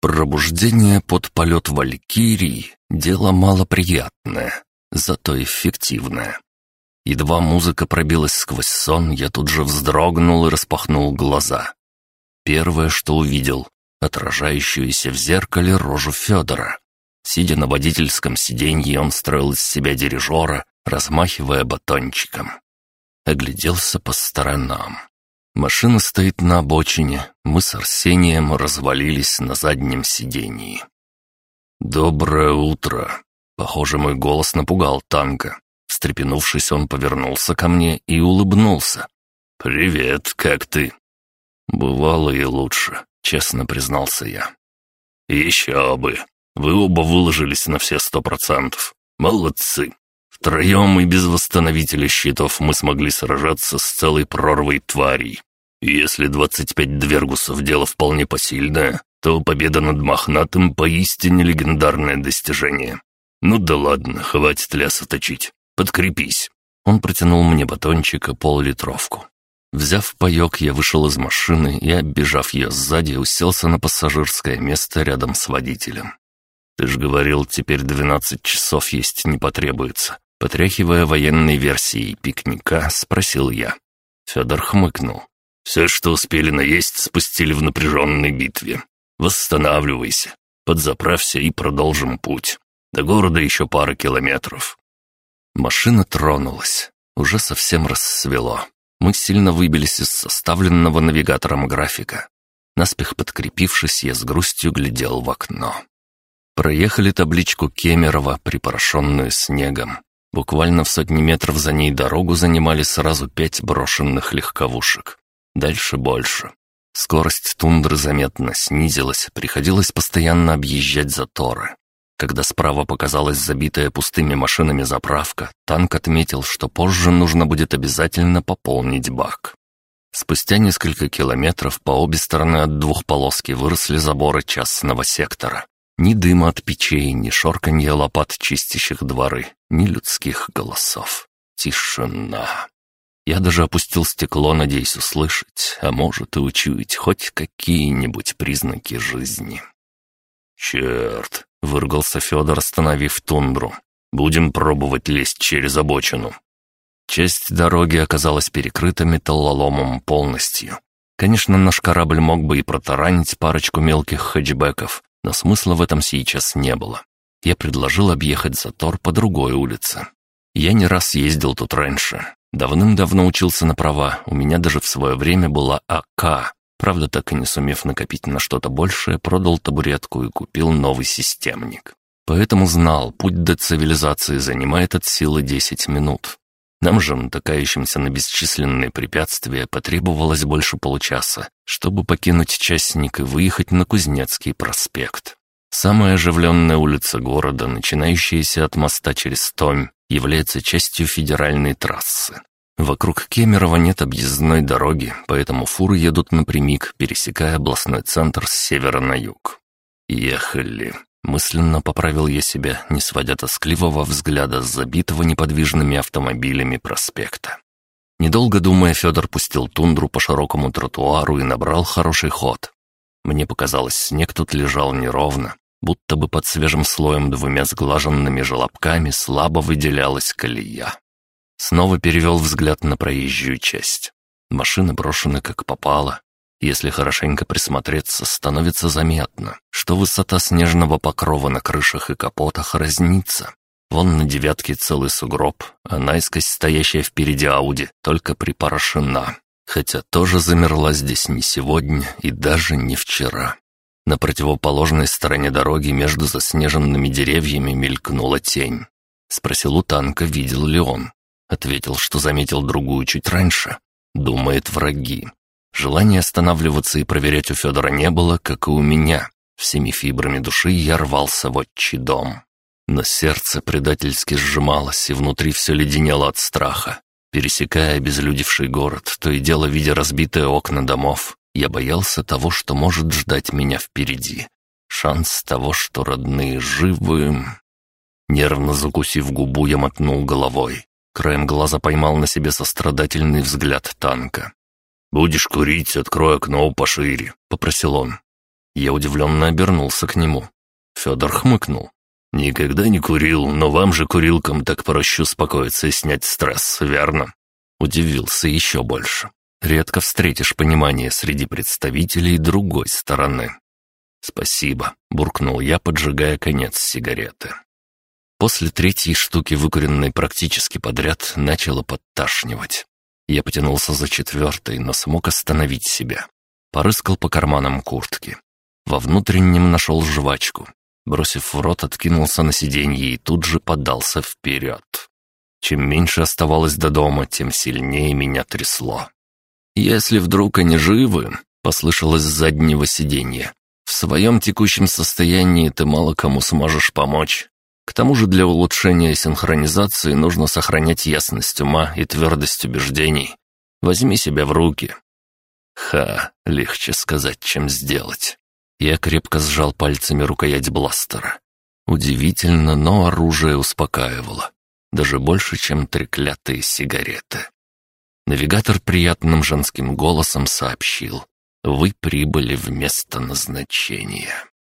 Пробуждение под полет Валькирии — дело малоприятное, зато эффективное. Едва музыка пробилась сквозь сон, я тут же вздрогнул и распахнул глаза. Первое, что увидел — отражающуюся в зеркале рожу Федора. Сидя на водительском сиденье, он строил из себя дирижера, размахивая батончиком. Огляделся по сторонам. Машина стоит на обочине, мы с Арсением развалились на заднем сидении. «Доброе утро!» Похоже, мой голос напугал танка. Встрепенувшись, он повернулся ко мне и улыбнулся. «Привет, как ты?» «Бывало и лучше», — честно признался я. «Еще бы! Вы оба выложились на все сто процентов. Молодцы! Втроем и без восстановителя щитов мы смогли сражаться с целой прорвой тварей. Если 25 двергусов — дело вполне посильное, то победа над Мохнатым — поистине легендарное достижение. Ну да ладно, хватит ляса точить. Подкрепись». Он протянул мне батончик и пол-литровку. Взяв паёк, я вышел из машины и, оббежав ее сзади, уселся на пассажирское место рядом с водителем. «Ты ж говорил, теперь 12 часов есть не потребуется». Потряхивая военной версией пикника, спросил я. Федор хмыкнул. Все, что успели наесть, спустили в напряженной битве. Восстанавливайся, подзаправься и продолжим путь. До города еще пара километров». Машина тронулась. Уже совсем рассвело. Мы сильно выбились из составленного навигатором графика. Наспех подкрепившись, я с грустью глядел в окно. Проехали табличку Кемерово, припорошенную снегом. Буквально в сотни метров за ней дорогу занимали сразу пять брошенных легковушек. Дальше больше. Скорость тундры заметно снизилась, приходилось постоянно объезжать заторы. Когда справа показалась забитая пустыми машинами заправка, танк отметил, что позже нужно будет обязательно пополнить бак. Спустя несколько километров по обе стороны от двухполоски выросли заборы частного сектора. Ни дыма от печей, ни шорканья лопат, чистящих дворы, ни людских голосов. Тишина. Я даже опустил стекло, надеясь услышать, а может и учуять хоть какие-нибудь признаки жизни. «Черт!» — выругался Федор, остановив тундру. «Будем пробовать лезть через обочину». Часть дороги оказалась перекрыта металлоломом полностью. Конечно, наш корабль мог бы и протаранить парочку мелких хэтчбеков, но смысла в этом сейчас не было. Я предложил объехать затор по другой улице. Я не раз ездил тут раньше, Давным-давно учился на права, у меня даже в свое время была АК. Правда, так и не сумев накопить на что-то большее, продал табуретку и купил новый системник. Поэтому знал, путь до цивилизации занимает от силы 10 минут. Нам же, натыкающимся на бесчисленные препятствия, потребовалось больше получаса, чтобы покинуть частник и выехать на Кузнецкий проспект. Самая оживленная улица города, начинающаяся от моста через Томь, является частью федеральной трассы. Вокруг Кемерово нет объездной дороги, поэтому фуры едут напрямик, пересекая областной центр с севера на юг. «Ехали», — мысленно поправил я себя, не сводя тоскливого взгляда с забитого неподвижными автомобилями проспекта. Недолго думая, Федор пустил тундру по широкому тротуару и набрал хороший ход. Мне показалось, снег тут лежал неровно, будто бы под свежим слоем двумя сглаженными желобками слабо выделялась колея. Снова перевел взгляд на проезжую часть. Машины брошены как попало. Если хорошенько присмотреться, становится заметно, что высота снежного покрова на крышах и капотах разнится. Вон на девятке целый сугроб, а наискось стоящая впереди Ауди только припорошена. Хотя тоже замерла здесь не сегодня и даже не вчера. На противоположной стороне дороги между заснеженными деревьями мелькнула тень. Спросил у танка, видел ли он. Ответил, что заметил другую чуть раньше. Думает враги. Желания останавливаться и проверять у Федора не было, как и у меня. Всеми фибрами души я рвался в отчий дом. Но сердце предательски сжималось, и внутри все леденело от страха. Пересекая обезлюдевший город, то и дело видя разбитые окна домов, я боялся того, что может ждать меня впереди. Шанс того, что родные живы... Нервно закусив губу, я мотнул головой. Краем глаза поймал на себе сострадательный взгляд танка. «Будешь курить, открой окно пошире», — попросил он. Я удивленно обернулся к нему. Федор хмыкнул. «Никогда не курил, но вам же, курилкам, так проще успокоиться и снять стресс, верно?» Удивился еще больше. Редко встретишь понимание среди представителей другой стороны. «Спасибо», — буркнул я, поджигая конец сигареты. После третьей штуки, выкуренной практически подряд, начало подташнивать. Я потянулся за четвертой, но смог остановить себя. Порыскал по карманам куртки. Во внутреннем нашел жвачку. Бросив в рот, откинулся на сиденье и тут же подался вперед. Чем меньше оставалось до дома, тем сильнее меня трясло. «Если вдруг они живы», — послышалось с заднего сиденья, «в своем текущем состоянии ты мало кому сможешь помочь. К тому же для улучшения синхронизации нужно сохранять ясность ума и твердость убеждений. Возьми себя в руки». Ха, легче сказать, чем сделать. Я крепко сжал пальцами рукоять бластера. Удивительно, но оружие успокаивало. Даже больше, чем треклятые сигареты. Навигатор приятным женским голосом сообщил. «Вы прибыли в место назначения».